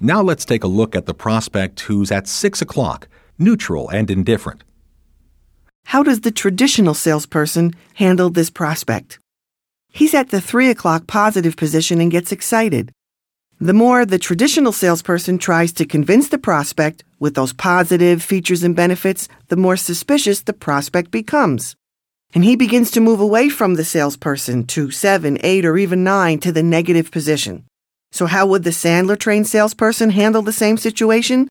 Now let's take a look at the prospect who's at 6 o'clock, neutral and indifferent. How does the traditional salesperson handle this prospect? He's at the 3 o'clock positive position and gets excited. The more the traditional salesperson tries to convince the prospect with those positive features and benefits, the more suspicious the prospect becomes. And he begins to move away from the salesperson to 7, 8, or even 9 to the negative position. So, how would the Sandler trained salesperson handle the same situation?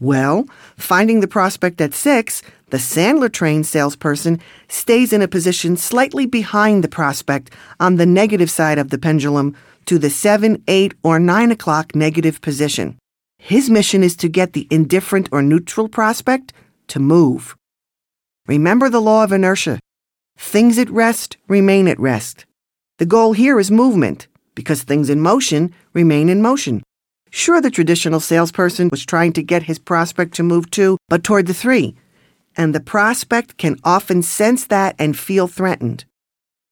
Well, finding the prospect at 6, the Sandler trained salesperson stays in a position slightly behind the prospect on the negative side of the pendulum to the 7, 8, or 9 o'clock negative position. His mission is to get the indifferent or neutral prospect to move. Remember the law of inertia. Things at rest remain at rest. The goal here is movement, because things in motion remain in motion. Sure, the traditional salesperson was trying to get his prospect to move too, but toward the three. And the prospect can often sense that and feel threatened.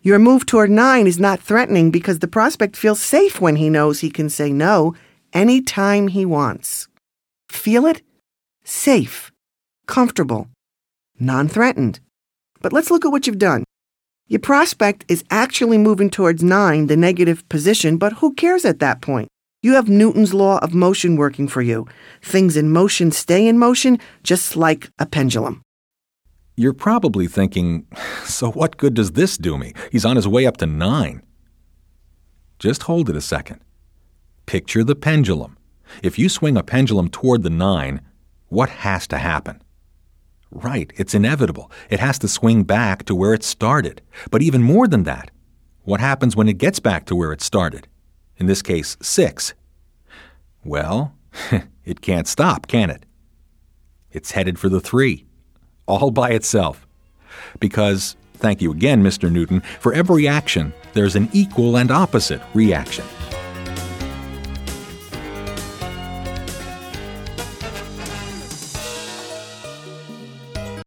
Your move toward nine is not threatening because the prospect feels safe when he knows he can say no anytime he wants. Feel it? Safe, comfortable, non threatened. But let's look at what you've done. Your prospect is actually moving towards nine, the negative position, but who cares at that point? You have Newton's law of motion working for you. Things in motion stay in motion, just like a pendulum. You're probably thinking, so what good does this do me? He's on his way up to nine. Just hold it a second. Picture the pendulum. If you swing a pendulum toward the nine, what has to happen? Right, it's inevitable. It has to swing back to where it started. But even more than that, what happens when it gets back to where it started? In this case, six. Well, it can't stop, can it? It's headed for the three all by itself. Because, thank you again, Mr. Newton, for every action, there's an equal and opposite reaction.